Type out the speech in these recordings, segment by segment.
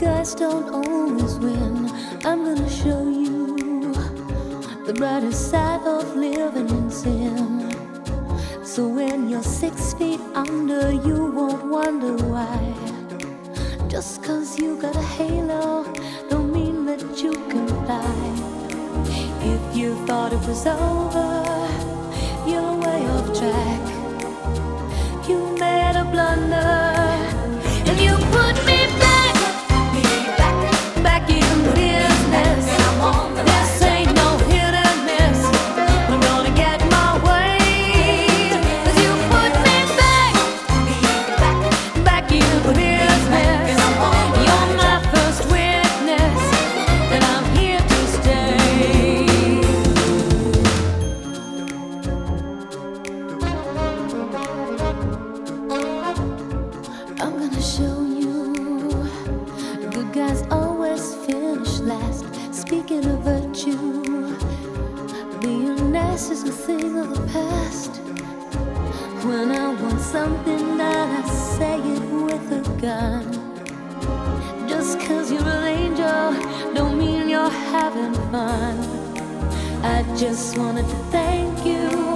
Guys don't always win. I'm gonna show you the brighter side of living in sin. So when you're six feet under, you won't wonder why. Just cause you got a halo, don't mean that you can fly. If you thought it was over, you're way off track. Speaking of virtue, being nice is a thing of the past. When I want something done, I say it with a gun. Just cause you're an angel, don't mean you're having fun. I just wanted to thank you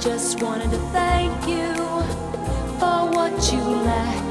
just wanted to thank you for what you lack.